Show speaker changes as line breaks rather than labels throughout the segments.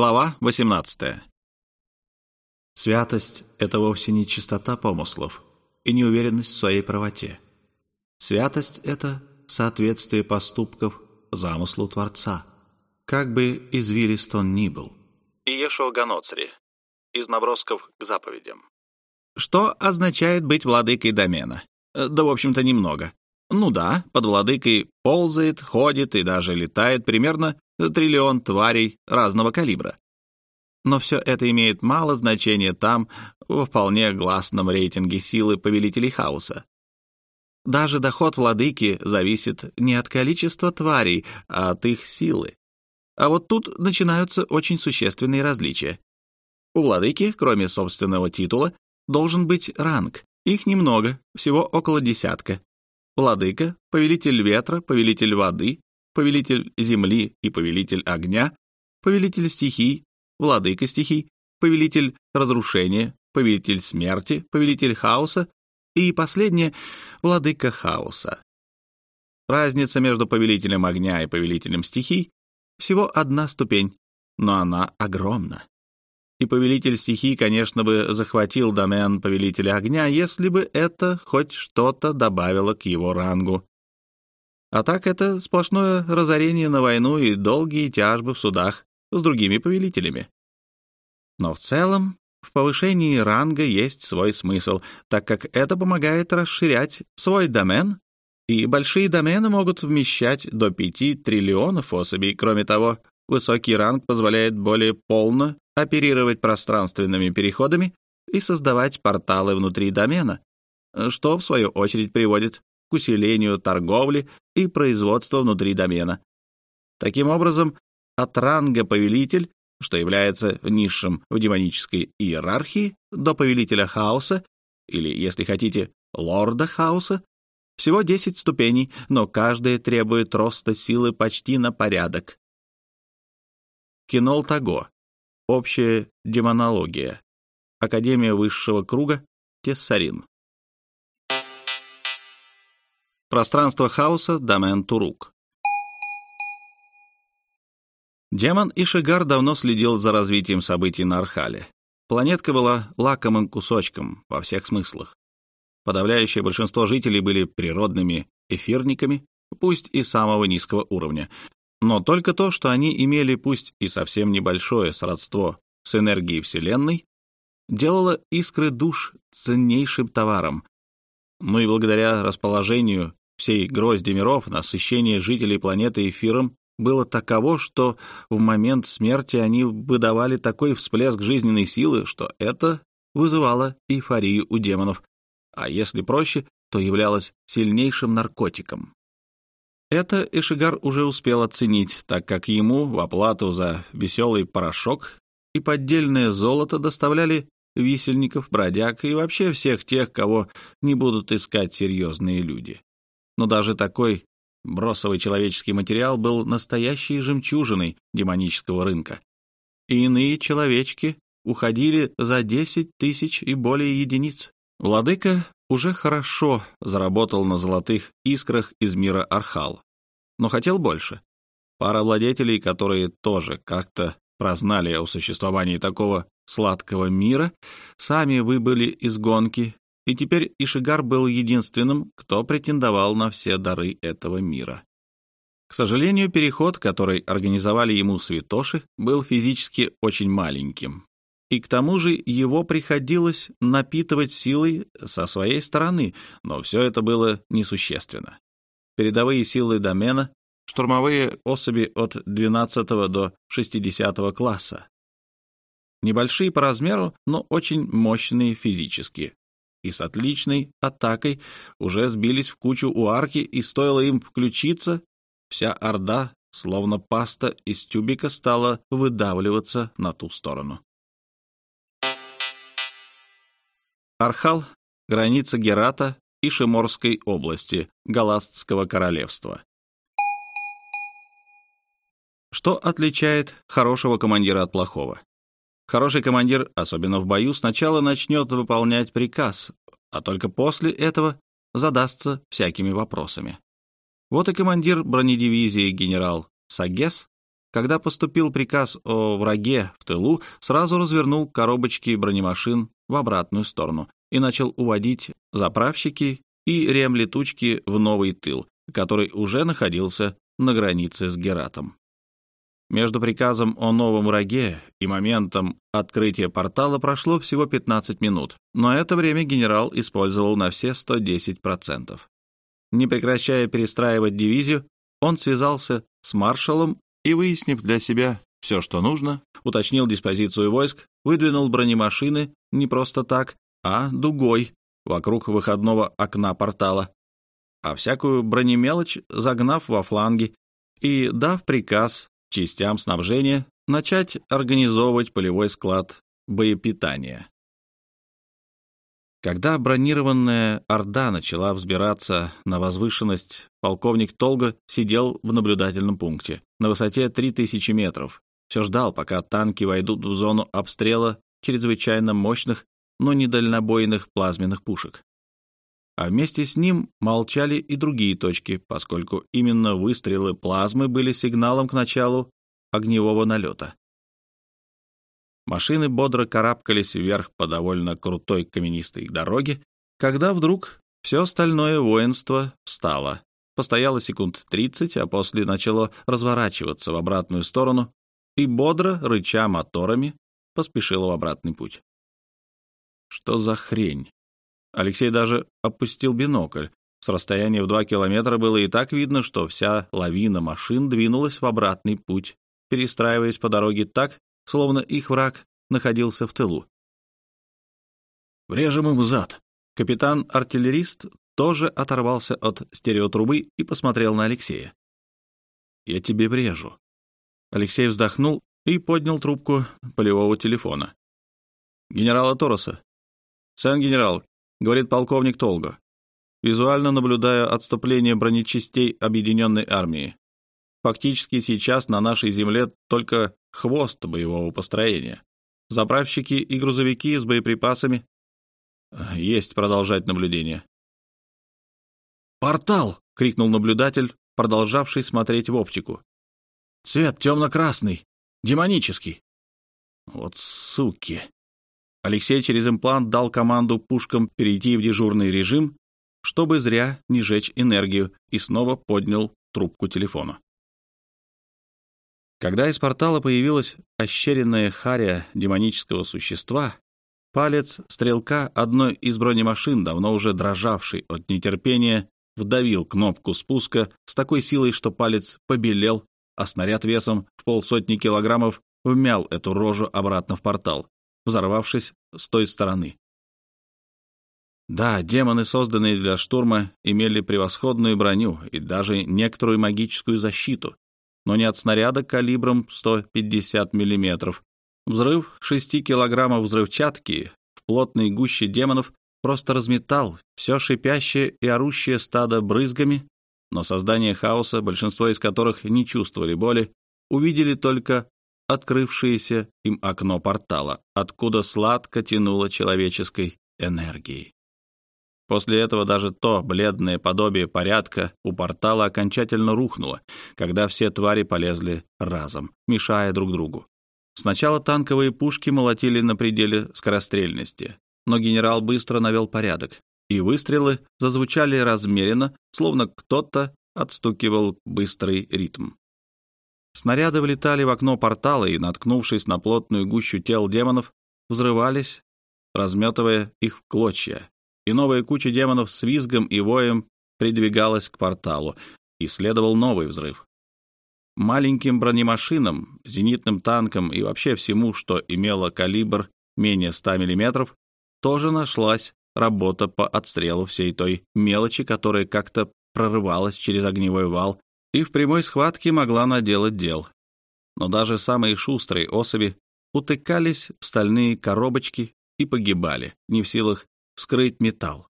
Глава 18.
Святость — это вовсе не чистота помыслов и неуверенность в своей правоте. Святость — это соответствие поступков замыслу Творца, как бы извилист он ни был.
Иешуа Ганоцри. Из набросков к заповедям. Что означает быть владыкой домена? Да, в общем-то, немного. Ну да, под владыкой ползает, ходит и даже летает примерно триллион тварей разного калибра. Но все это имеет мало значения там, во вполне гласном рейтинге силы повелителей хаоса. Даже доход владыки зависит не от количества тварей, а от их силы. А вот тут начинаются очень существенные различия. У владыки, кроме собственного титула, должен быть ранг. Их немного, всего около десятка. Владыка, повелитель ветра, повелитель воды, повелитель земли и повелитель огня, повелитель стихий, владыка стихий, повелитель разрушения, повелитель смерти, повелитель хаоса и последнее — владыка хаоса. Разница между повелителем огня и повелителем стихий всего одна ступень, но она огромна. И повелитель стихий, конечно, бы захватил домен повелителя огня, если бы это хоть что-то добавило к его рангу. А так это сплошное разорение на войну и долгие тяжбы в судах с другими повелителями. Но в целом в повышении ранга есть свой смысл, так как это помогает расширять свой домен, и большие домены могут вмещать до 5 триллионов особей. Кроме того, высокий ранг позволяет более полно оперировать пространственными переходами и создавать порталы внутри домена, что, в свою очередь, приводит к усилению торговли и производства внутри домена. Таким образом, от ранга повелитель, что является низшим в демонической иерархии, до повелителя хаоса, или, если хотите, лорда хаоса, всего 10 ступеней, но каждая требует роста силы почти на порядок. Кинол Таго. Общая демонология. Академия высшего круга. Тессарин. Пространство хаоса, домен Турук. Демон Ишигар давно следил за развитием событий на Архале. Планетка была лакомым кусочком во всех смыслах. Подавляющее большинство жителей были природными эфирниками, пусть и самого низкого уровня, но только то, что они имели пусть и совсем небольшое сродство с энергией Вселенной, делало искры душ ценнейшим товаром. Ну и благодаря расположению всей грозди миров насыщение жителей планеты эфиром было таково, что в момент смерти они выдавали такой всплеск жизненной силы, что это вызывало эйфорию у демонов, а если проще, то являлось сильнейшим наркотиком. Это Эшигар уже успел оценить, так как ему в оплату за веселый порошок и поддельное золото доставляли висельников, бродяг и вообще всех тех, кого не будут искать серьезные люди но даже такой бросовый человеческий материал был настоящей жемчужиной демонического рынка. И иные человечки уходили за 10 тысяч и более единиц. Владыка уже хорошо заработал на золотых искрах из мира Архал, но хотел больше. Пара владетелей, которые тоже как-то прознали о существовании такого сладкого мира, сами выбыли из гонки и теперь Ишигар был единственным, кто претендовал на все дары этого мира. К сожалению, переход, который организовали ему святоши, был физически очень маленьким. И к тому же его приходилось напитывать силой со своей стороны, но все это было несущественно. Передовые силы домена, штурмовые особи от 12 до 60 класса. Небольшие по размеру, но очень мощные физически, и с отличной атакой уже сбились в кучу у арки, и стоило им включиться, вся орда, словно паста из тюбика, стала выдавливаться на ту сторону. Архал — граница Герата и Шиморской области Галастского королевства. Что отличает хорошего командира от плохого? Хороший командир, особенно в бою, сначала начнет выполнять приказ, а только после этого задастся всякими вопросами. Вот и командир бронедивизии генерал Сагес Когда поступил приказ о враге в тылу, сразу развернул коробочки бронемашин в обратную сторону и начал уводить заправщики и ремлетучки в новый тыл, который уже находился на границе с Гератом. Между приказом о новом враге и моментом открытия портала прошло всего 15 минут, но это время генерал использовал на все 110%. Не прекращая перестраивать дивизию, он связался с маршалом и, выяснив для себя все, что нужно, уточнил диспозицию войск, выдвинул бронемашины не просто так, а дугой вокруг выходного окна портала, а всякую бронемелочь загнав во фланги и дав приказ частям снабжения начать организовывать полевой склад боепитания. Когда бронированная Орда начала взбираться на возвышенность, полковник Толго сидел в наблюдательном пункте на высоте 3000 метров. Все ждал, пока танки войдут в зону обстрела чрезвычайно мощных, но недальнобойных плазменных пушек. А вместе с ним молчали и другие точки, поскольку именно выстрелы плазмы были сигналом к началу огневого налета. Машины бодро карабкались вверх по довольно крутой каменистой дороге, когда вдруг все остальное воинство встало. Постояло секунд тридцать, а после начало разворачиваться в обратную сторону и бодро, рыча моторами, поспешило в обратный путь. Что за хрень? Алексей даже опустил бинокль. С расстояния в два километра было и так видно, что вся лавина машин двинулась в обратный путь, перестраиваясь по дороге так, словно их враг находился в тылу. «Врежем ему зад!» Капитан-артиллерист тоже оторвался от стереотрубы и посмотрел на Алексея. «Я тебе врежу». Алексей вздохнул и поднял трубку полевого телефона. «Генерала Тороса». «Сэн-генерал», — говорит полковник Толго. «Визуально наблюдаю отступление бронечастей Объединенной армии. Фактически сейчас на нашей земле только хвост боевого построения. Заправщики и грузовики с боеприпасами. Есть продолжать наблюдение. «Портал!» — крикнул наблюдатель, продолжавший смотреть в оптику. «Цвет темно-красный, демонический». «Вот суки!» Алексей через имплант дал команду пушкам перейти в дежурный режим, чтобы зря не жечь энергию, и снова поднял трубку телефона. Когда из портала появилась ощеренная харя демонического существа, палец стрелка одной из бронемашин, давно уже дрожавший от нетерпения, вдавил кнопку спуска с такой силой, что палец побелел, а снаряд весом в полсотни килограммов вмял эту рожу обратно в портал, взорвавшись с той стороны. Да, демоны, созданные для штурма, имели превосходную броню и даже некоторую магическую защиту, но не от снаряда калибром 150 мм. Взрыв 6 килограммов взрывчатки в плотной гуще демонов просто разметал все шипящее и орущее стадо брызгами, но создание хаоса, большинство из которых не чувствовали боли, увидели только открывшееся им окно портала, откуда сладко тянуло человеческой энергией. После этого даже то бледное подобие порядка у портала окончательно рухнуло, когда все твари полезли разом, мешая друг другу. Сначала танковые пушки молотили на пределе скорострельности, но генерал быстро навел порядок, и выстрелы зазвучали размеренно, словно кто-то отстукивал быстрый ритм. Снаряды влетали в окно портала и, наткнувшись на плотную гущу тел демонов, взрывались, разметывая их в клочья, и новая куча демонов с визгом и воем придвигалась к порталу, и следовал новый взрыв. Маленьким бронемашинам, зенитным танкам и вообще всему, что имело калибр менее 100 мм, тоже нашлась работа по отстрелу всей той мелочи, которая как-то прорывалась через огневой вал и в прямой схватке могла наделать дел. Но даже самые шустрые особи утыкались в стальные коробочки и погибали, не в силах вскрыть металл.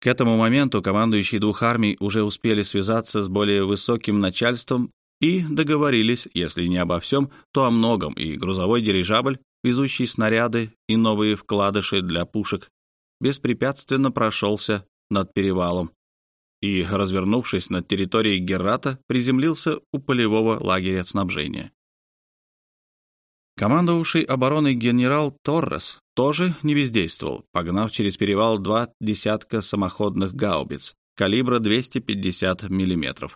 К этому моменту командующие двух армий уже успели связаться с более высоким начальством и договорились, если не обо всем, то о многом, и грузовой дирижабль, везущий снаряды и новые вкладыши для пушек, беспрепятственно прошелся над перевалом. И, развернувшись над территорией Геррата, приземлился у полевого лагеря снабжения. Командовавший обороной генерал Торрес тоже не бездействовал, погнав через перевал два десятка самоходных гаубиц калибра 250 мм.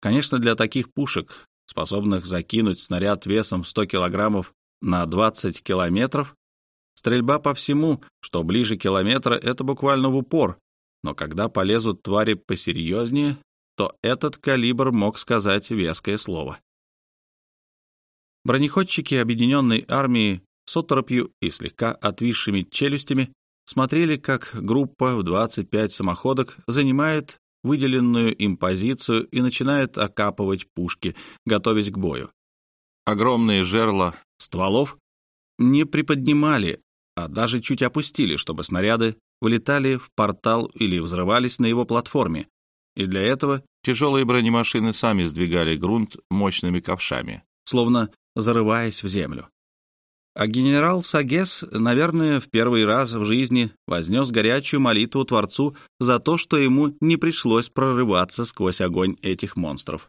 Конечно, для таких пушек, способных закинуть снаряд весом 100 килограммов на 20 километров, стрельба по всему, что ближе километра, это буквально в упор, но когда полезут твари посерьезнее, то этот калибр мог сказать веское слово. Бронеходчики объединенной армии с оторопью и слегка отвисшими челюстями смотрели, как группа в 25 самоходок занимает выделенную им позицию и начинает окапывать пушки, готовясь к бою. Огромные жерла стволов не приподнимали, а даже чуть опустили, чтобы снаряды вылетали в портал или взрывались на его платформе, и для этого тяжелые бронемашины сами сдвигали грунт мощными ковшами, словно зарываясь в землю. А генерал Сагес, наверное, в первый раз в жизни вознес горячую молитву Творцу за то, что ему не пришлось прорываться сквозь огонь этих монстров.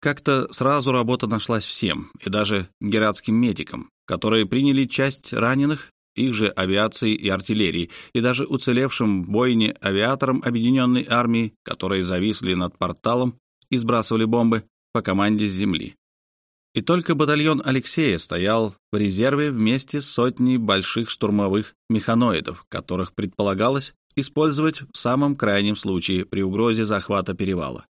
Как-то сразу работа нашлась всем, и даже гератским медикам, которые приняли часть раненых, их же авиации и артиллерии, и даже уцелевшим в бойне авиаторам объединенной армии, которые зависли над порталом и сбрасывали бомбы по команде с земли. И только батальон Алексея стоял в резерве вместе с сотней больших штурмовых механоидов, которых предполагалось использовать в самом крайнем случае при угрозе захвата перевала.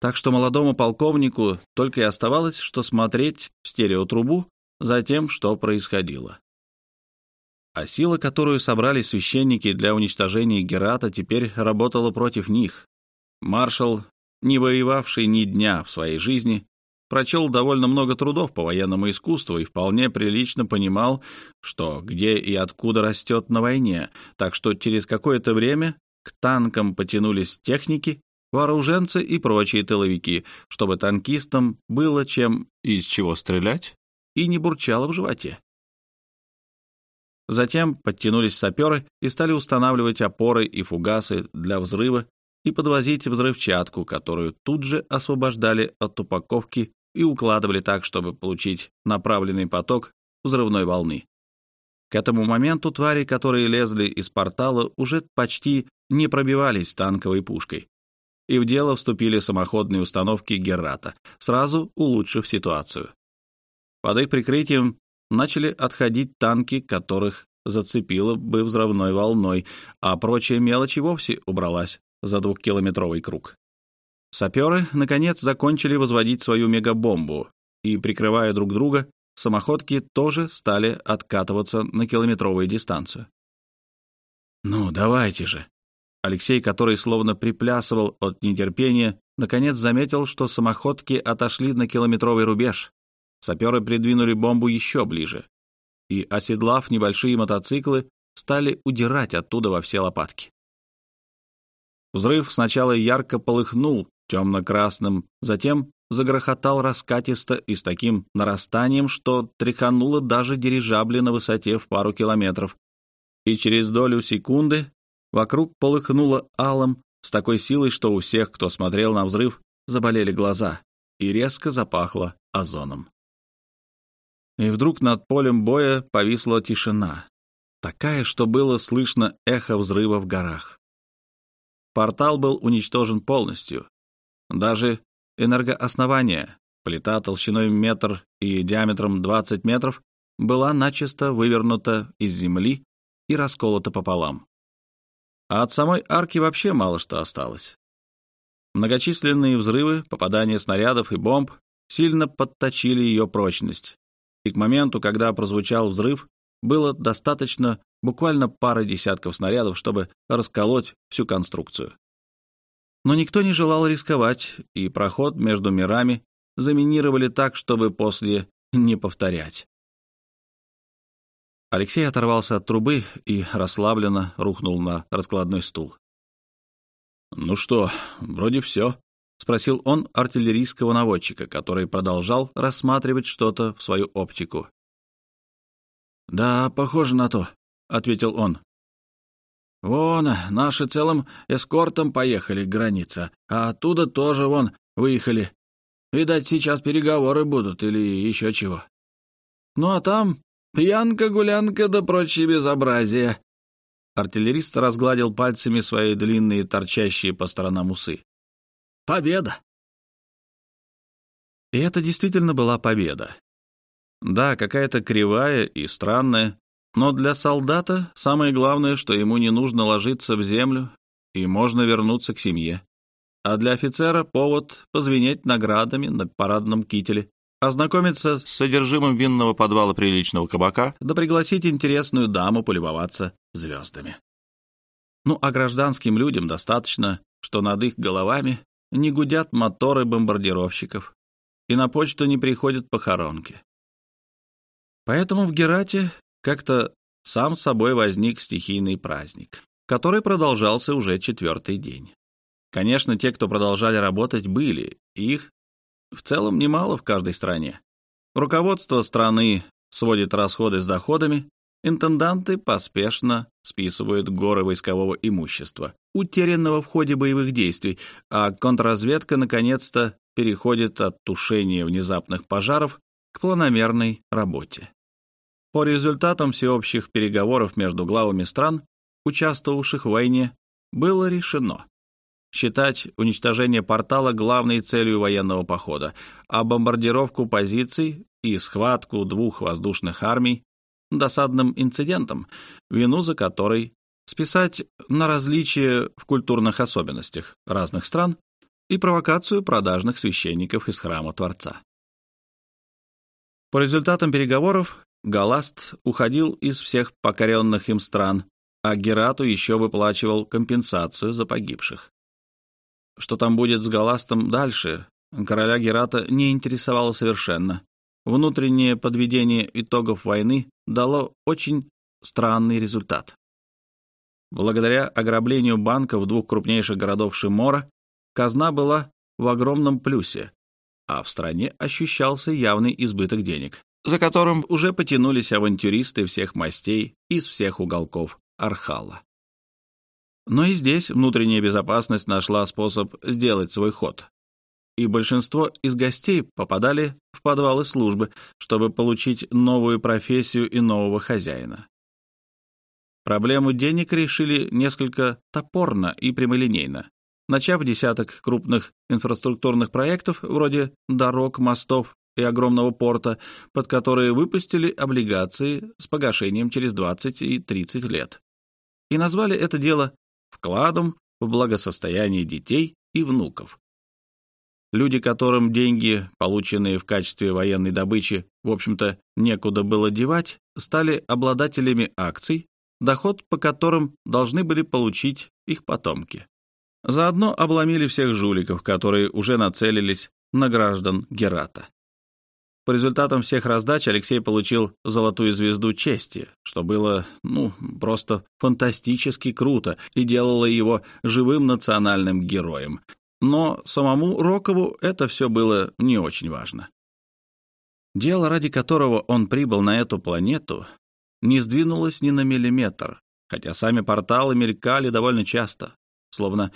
Так что молодому полковнику только и оставалось, что смотреть в стереотрубу за тем, что происходило. А сила, которую собрали священники для уничтожения Герата, теперь работала против них. Маршал, не воевавший ни дня в своей жизни, прочел довольно много трудов по военному искусству и вполне прилично понимал, что где и откуда растет на войне, так что через какое-то время к танкам потянулись техники, вооруженцы и прочие тыловики, чтобы танкистам было чем и из чего стрелять, и не бурчало в животе. Затем подтянулись саперы и стали устанавливать опоры и фугасы для взрыва и подвозить взрывчатку, которую тут же освобождали от упаковки и укладывали так, чтобы получить направленный поток взрывной волны. К этому моменту твари, которые лезли из портала, уже почти не пробивались танковой пушкой. И в дело вступили самоходные установки Геррата, сразу улучшив ситуацию. Под их прикрытием начали отходить танки, которых зацепило бы взрывной волной, а прочая мелочь и вовсе убралась за двухкилометровый круг. Саперы, наконец, закончили возводить свою мегабомбу, и, прикрывая друг друга, самоходки тоже стали откатываться на километровую дистанцию. «Ну, давайте же!» Алексей, который словно приплясывал от нетерпения, наконец заметил, что самоходки отошли на километровый рубеж. Саперы придвинули бомбу еще ближе, и, оседлав небольшие мотоциклы, стали удирать оттуда во все лопатки. Взрыв сначала ярко полыхнул темно-красным, затем загрохотал раскатисто и с таким нарастанием, что тряхануло даже дирижабли на высоте в пару километров. И через долю секунды вокруг полыхнуло алым с такой силой, что у всех, кто смотрел на взрыв, заболели глаза, и резко запахло озоном. И вдруг над полем боя повисла тишина, такая, что было слышно эхо взрыва в горах. Портал был уничтожен полностью, даже энергооснование, плита толщиной метр и диаметром 20 метров, была начисто вывернута из земли и расколота пополам. А от самой арки вообще мало что осталось. Многочисленные взрывы, попадания снарядов и бомб сильно подточили ее прочность, и к моменту, когда прозвучал взрыв, было достаточно буквально пары десятков снарядов, чтобы расколоть всю конструкцию. Но никто не желал рисковать, и проход между мирами заминировали так, чтобы после не повторять. Алексей оторвался от трубы и расслабленно рухнул на раскладной стул. «Ну что, вроде все», — спросил он артиллерийского наводчика, который продолжал рассматривать что-то в свою оптику. «Да, похоже на то», — ответил он. Вон, наши целым эскортом поехали к границе, а оттуда тоже, вон, выехали. Видать, сейчас переговоры будут или еще чего. Ну а там пьянка-гулянка да прочие безобразия. Артиллерист разгладил пальцами свои длинные, торчащие по сторонам усы. Победа! И это действительно была победа. Да, какая-то кривая и странная, но для солдата самое главное, что ему не нужно ложиться в землю, и можно вернуться к семье. А для офицера повод позвенеть наградами на парадном кителе, ознакомиться с содержимым винного подвала приличного кабака, да пригласить интересную даму полюбоваться звездами. Ну, а гражданским людям достаточно, что над их головами не гудят моторы бомбардировщиков, и на почту не приходят похоронки. Поэтому в Герате как-то сам собой возник стихийный праздник, который продолжался уже четвертый день. Конечно, те, кто продолжали работать, были, и их в целом немало в каждой стране. Руководство страны сводит расходы с доходами, интенданты поспешно списывают горы войскового имущества, утерянного в ходе боевых действий, а контрразведка наконец-то переходит от тушения внезапных пожаров к планомерной работе. По результатам всеобщих переговоров между главами стран, участвовавших в войне, было решено считать уничтожение портала главной целью военного похода, а бомбардировку позиций и схватку двух воздушных армий досадным инцидентом, вину за который списать на различия в культурных особенностях разных стран и провокацию продажных священников из храма Творца. По результатам переговоров Галаст уходил из всех покоренных им стран, а Герату еще выплачивал компенсацию за погибших. Что там будет с Галастом дальше, короля Герата не интересовало совершенно. Внутреннее подведение итогов войны дало очень странный результат. Благодаря ограблению банков двух крупнейших городов Шимора казна была в огромном плюсе, а в стране ощущался явный избыток денег за которым уже потянулись авантюристы всех мастей из всех уголков Архала. Но и здесь внутренняя безопасность нашла способ сделать свой ход. И большинство из гостей попадали в подвалы службы, чтобы получить новую профессию и нового хозяина. Проблему денег решили несколько топорно и прямолинейно, начав десяток крупных инфраструктурных проектов вроде дорог, мостов и огромного порта, под которые выпустили облигации с погашением через 20 и 30 лет. И назвали это дело вкладом в благосостояние детей и внуков. Люди, которым деньги, полученные в качестве военной добычи, в общем-то, некуда было девать, стали обладателями акций, доход по которым должны были получить их потомки. Заодно обломили всех жуликов, которые уже нацелились на граждан Герата. По результатам всех раздач Алексей получил золотую звезду чести, что было, ну, просто фантастически круто и делало его живым национальным героем. Но самому Рокову это все было не очень важно. Дело, ради которого он прибыл на эту планету, не сдвинулось ни на миллиметр, хотя сами порталы мелькали довольно часто, словно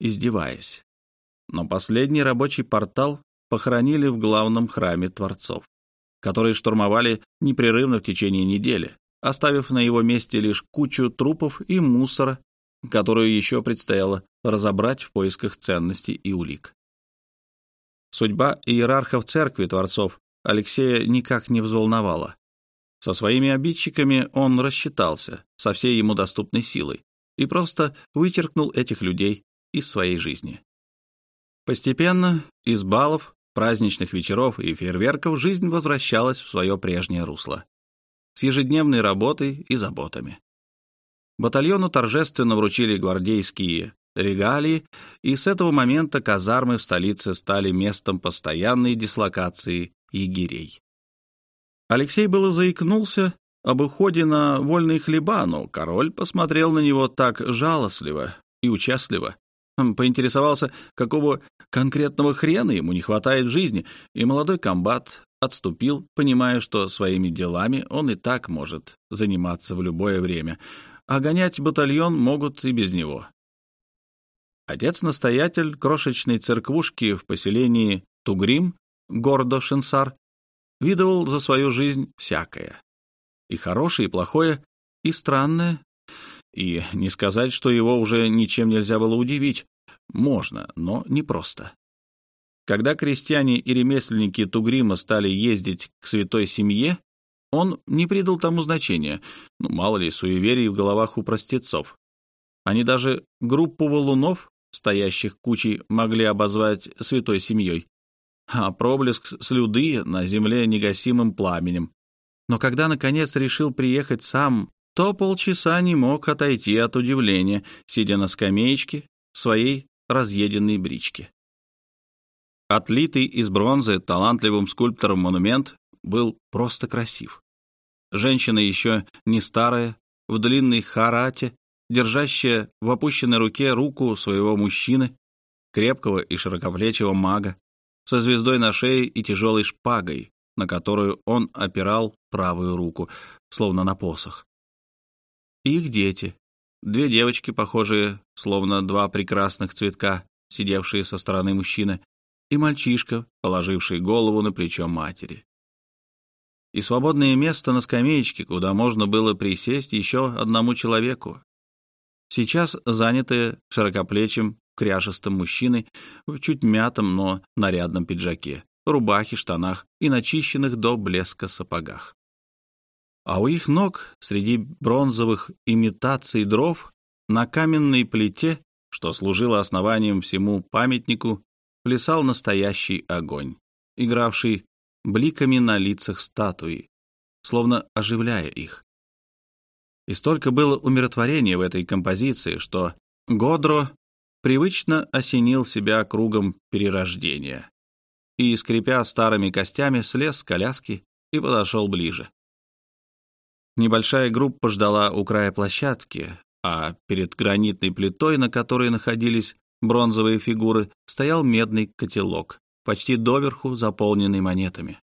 издеваясь. Но последний рабочий портал похоронили в главном храме Творцов, который штурмовали непрерывно в течение недели, оставив на его месте лишь кучу трупов и мусора, которую еще предстояло разобрать в поисках ценностей и улик. Судьба иерархов церкви Творцов Алексея никак не взволновала. Со своими обидчиками он рассчитался со всей ему доступной силой и просто вычеркнул этих людей из своей жизни. Постепенно из балов праздничных вечеров и фейерверков жизнь возвращалась в свое прежнее русло. С ежедневной работой и заботами. Батальону торжественно вручили гвардейские регалии, и с этого момента казармы в столице стали местом постоянной дислокации егерей. Алексей было заикнулся об уходе на вольные хлеба, но король посмотрел на него так жалостливо и участливо, Поинтересовался, какого конкретного хрена ему не хватает в жизни, и молодой комбат отступил, понимая, что своими делами он и так может заниматься в любое время, а гонять батальон могут и без него. Отец-настоятель крошечной церквушки в поселении Тугрим, города Шинсар, видывал за свою жизнь всякое. И хорошее, и плохое, и странное. И не сказать, что его уже ничем нельзя было удивить. Можно, но не просто. Когда крестьяне и ремесленники Тугрима стали ездить к святой семье, он не придал тому значения, ну, мало ли, суеверий в головах у простецов. Они даже группу валунов, стоящих кучей, могли обозвать святой семьей, а проблеск слюды на земле негасимым пламенем. Но когда, наконец, решил приехать сам, то полчаса не мог отойти от удивления, сидя на скамеечке своей разъеденной брички. Отлитый из бронзы талантливым скульптором монумент был просто красив. Женщина еще не старая, в длинной харате, держащая в опущенной руке руку своего мужчины, крепкого и широкоплечего мага, со звездой на шее и тяжелой шпагой, на которую он опирал правую руку, словно на посох. их дети, две девочки, похожие, словно два прекрасных цветка, сидевшие со стороны мужчины, и мальчишка, положивший голову на плечо матери. И свободное место на скамеечке, куда можно было присесть еще одному человеку. Сейчас занятое широкоплечим, кряжестым мужчиной в чуть мятом, но нарядном пиджаке, рубахе, штанах и начищенных до блеска сапогах. А у их ног, среди бронзовых имитаций дров, на каменной плите, что служило основанием всему памятнику, плясал настоящий огонь, игравший бликами на лицах статуи, словно оживляя их. И столько было умиротворения в этой композиции, что Годро привычно осенил себя кругом перерождения и, скрипя старыми костями, слез с коляски и подошел ближе. Небольшая группа ждала у края площадки, а перед гранитной плитой, на которой находились бронзовые фигуры, стоял медный котелок, почти доверху заполненный монетами.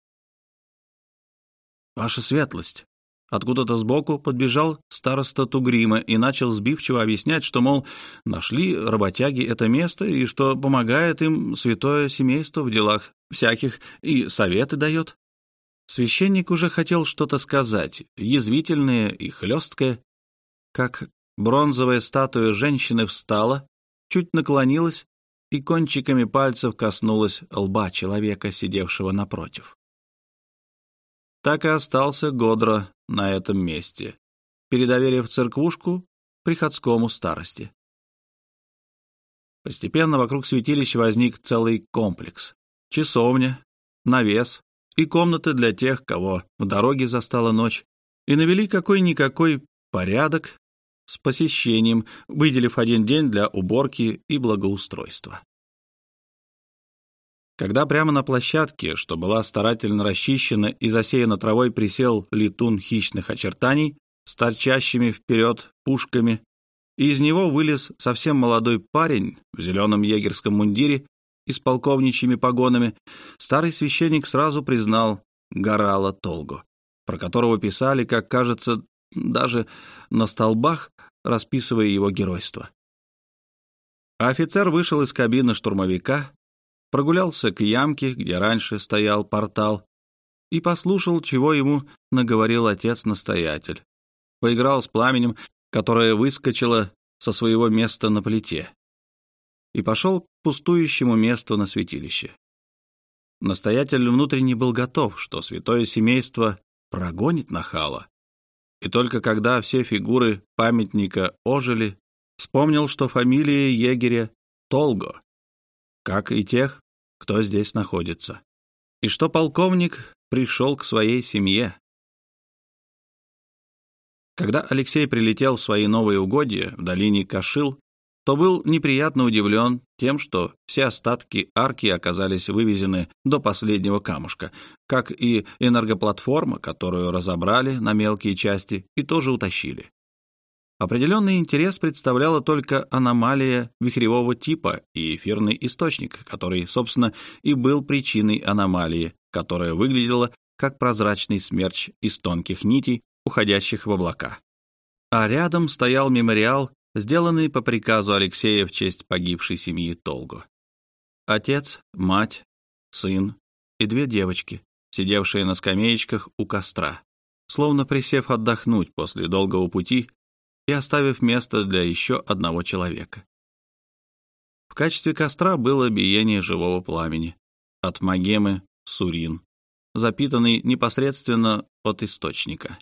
«Ваша светлость!» Откуда-то сбоку подбежал староста Тугрима и начал сбивчиво объяснять, что, мол, нашли работяги это место и что помогает им святое семейство в делах всяких и советы дает. Священник уже хотел что-то сказать, язвительное и хлесткое, как бронзовая статуя женщины встала, чуть наклонилась и кончиками пальцев коснулась лба человека, сидевшего напротив. Так и остался Годро на этом месте, передоверив церквушку приходскому старости. Постепенно вокруг святилища возник целый комплекс. Часовня, навес и комнаты для тех, кого в дороге застала ночь, и навели какой-никакой порядок с посещением, выделив один день для уборки и благоустройства. Когда прямо на площадке, что была старательно расчищена и засеяна травой, присел летун хищных очертаний с торчащими вперед пушками, и из него вылез совсем молодой парень в зеленом егерском мундире и с полковничьими погонами, старый священник сразу признал Горала Толго, про которого писали, как кажется, даже на столбах, расписывая его геройство. Офицер вышел из кабины штурмовика, прогулялся к ямке, где раньше стоял портал, и послушал, чего ему наговорил отец-настоятель. Поиграл с пламенем, которое выскочило со своего места на плите, и пошел к пустующему месту на святилище. Настоятель внутренне был готов, что святое семейство прогонит нахала. И только когда все фигуры памятника ожили, вспомнил, что фамилия егеря Толго, как и тех, кто здесь находится, и что полковник пришел к своей семье. Когда Алексей прилетел в свои новые угодья в долине Кашил, то был неприятно удивлен тем, что все остатки арки оказались вывезены до последнего камушка, как и энергоплатформа, которую разобрали на мелкие части и тоже утащили. Определенный интерес представляла только аномалия вихревого типа и эфирный источник, который, собственно, и был причиной аномалии, которая выглядела как прозрачный смерч из тонких нитей, уходящих в облака. А рядом стоял мемориал, сделанный по приказу Алексея в честь погибшей семьи Толго. Отец, мать, сын и две девочки, сидевшие на скамеечках у костра, словно присев отдохнуть после долгого пути и оставив место для еще одного человека. В качестве костра было биение живого пламени от Магемы Сурин, запитанный непосредственно от источника.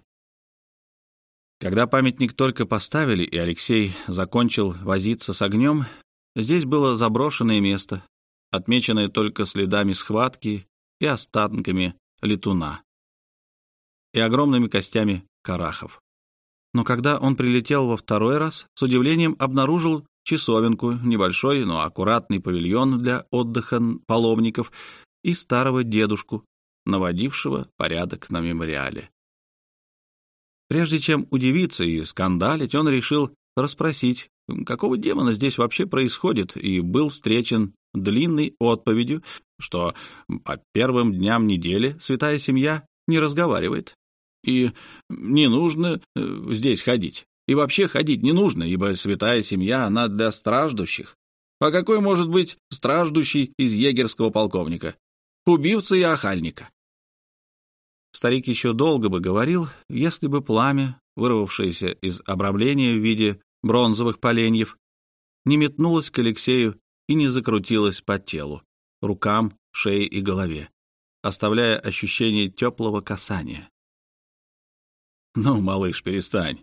Когда памятник только поставили, и Алексей закончил возиться с огнем, здесь было заброшенное место, отмеченное только следами схватки и останками летуна и огромными костями карахов. Но когда он прилетел во второй раз, с удивлением обнаружил часовенку, небольшой, но аккуратный павильон для отдыха паломников и старого дедушку, наводившего порядок на мемориале. Прежде чем удивиться и скандалить, он решил расспросить, какого демона здесь вообще происходит, и был встречен длинной отповедью, что по первым дням недели святая семья не разговаривает, и не нужно э, здесь ходить. И вообще ходить не нужно, ибо святая семья, она для страждущих. А какой может быть страждущий из егерского полковника? Убивца и охальника. Старик еще долго бы говорил, если бы пламя, вырвавшееся из обрамления в виде бронзовых поленьев, не метнулось к Алексею и не закрутилось по телу, рукам, шее и голове, оставляя ощущение теплого касания. «Ну, малыш, перестань.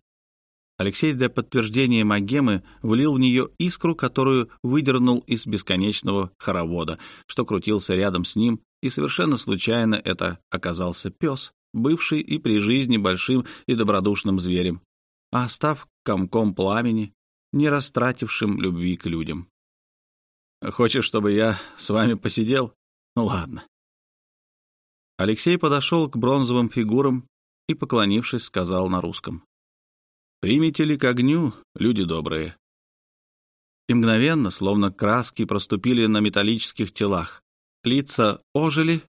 Алексей для подтверждения магемы влил в нее искру, которую выдернул из бесконечного хоровода, что крутился рядом с ним, и совершенно случайно это оказался пес, бывший и при жизни большим и добродушным зверем, а став комком пламени, не растратившим любви к людям. «Хочешь, чтобы я с вами посидел? Ну ладно». Алексей подошел к бронзовым фигурам и, поклонившись, сказал на русском. Примите ли к огню, люди добрые?» И мгновенно, словно краски, проступили на металлических телах. Лица ожили,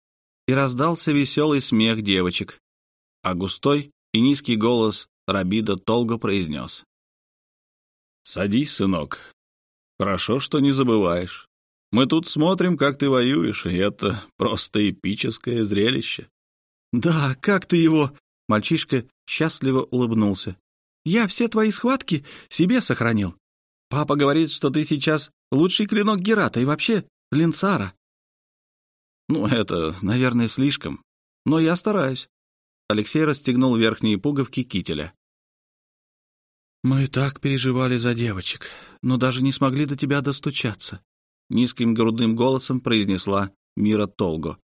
и раздался веселый смех девочек, а густой и низкий голос Рабида Толго произнес. «Садись, сынок. Хорошо, что не забываешь. Мы тут смотрим, как ты воюешь, и это просто эпическое зрелище». «Да, как ты его...» Мальчишка счастливо улыбнулся. Я все твои схватки себе сохранил. Папа говорит, что ты сейчас лучший клинок Герата и вообще Линцара. Ну, это, наверное, слишком. Но я стараюсь. Алексей расстегнул верхние пуговки кителя. Мы так переживали за девочек, но даже не смогли до тебя достучаться. Низким грудным голосом произнесла Мира Толго.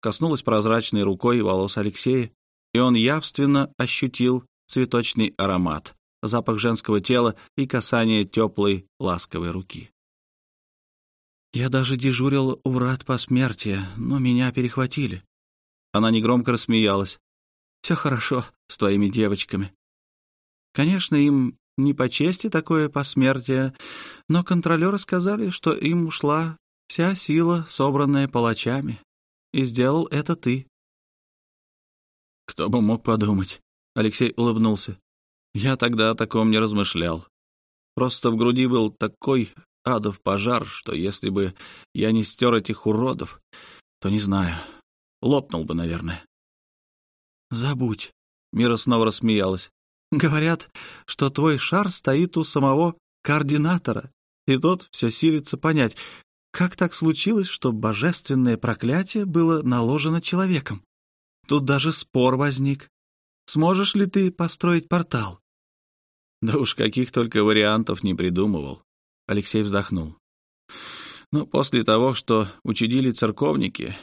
Коснулась прозрачной рукой волос Алексея, и он явственно ощутил цветочный аромат, запах женского тела и касание теплой, ласковой руки. Я даже дежурил у врат посмертия, но меня перехватили. Она негромко рассмеялась. Все хорошо с твоими девочками. Конечно, им не по чести такое посмертие, но контролеры сказали, что им ушла вся сила, собранная палачами, и сделал это ты. Кто бы мог подумать, Алексей улыбнулся. Я тогда о таком не размышлял. Просто в груди был такой адов пожар, что если бы я не стер этих уродов, то не знаю, лопнул бы, наверное. Забудь. Мира снова рассмеялась. Говорят, что твой шар стоит у самого координатора, и тот все силится понять, как так случилось, что божественное проклятие было наложено человеком. Тут даже спор возник. Сможешь ли ты построить портал?» «Да уж каких только вариантов не придумывал», — Алексей вздохнул. «Но после того, что учудили церковники,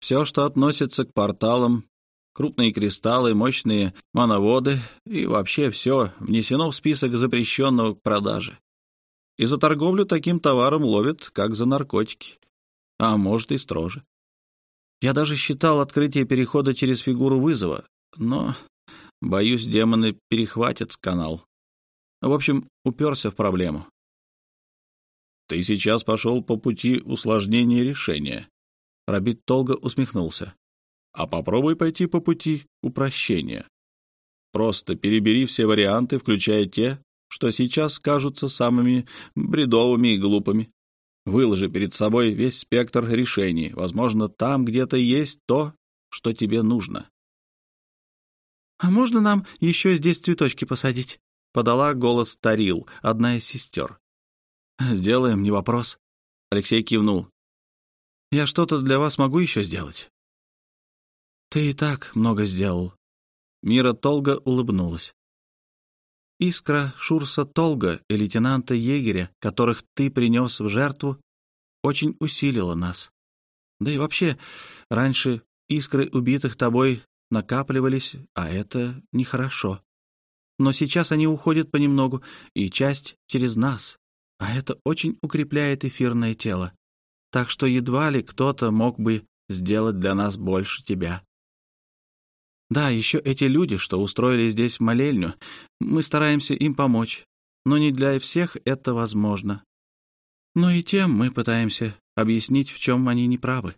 все, что относится к порталам, крупные кристаллы, мощные мановоды и вообще все внесено в список запрещенного к продаже. И за торговлю таким товаром ловят, как за наркотики. А может и строже. Я даже считал открытие перехода через фигуру вызова, но Боюсь, демоны перехватят канал. В общем, уперся в проблему. Ты сейчас пошел по пути усложнения решения. Рабит Толго усмехнулся. А попробуй пойти по пути упрощения. Просто перебери все варианты, включая те, что сейчас кажутся самыми бредовыми и глупыми. Выложи перед собой весь спектр решений. Возможно, там где-то есть то, что тебе нужно.
«А можно нам еще здесь цветочки посадить?» — подала голос Тарил, одна из сестер.
«Сделаем, не вопрос». Алексей кивнул.
«Я что-то для вас могу еще сделать?» «Ты и так много сделал». Мира Толга улыбнулась. Искра Шурса Толга и лейтенанта Егеря, которых ты принес в жертву, очень усилила нас. Да и вообще, раньше искры убитых тобой накапливались, а это нехорошо. Но сейчас они уходят понемногу, и часть через нас, а это очень укрепляет эфирное тело. Так что едва ли кто-то мог бы сделать для нас больше тебя. Да, еще эти люди, что устроили здесь молельню, мы стараемся им помочь, но не для всех это возможно. Но и тем мы пытаемся объяснить, в чем они неправы.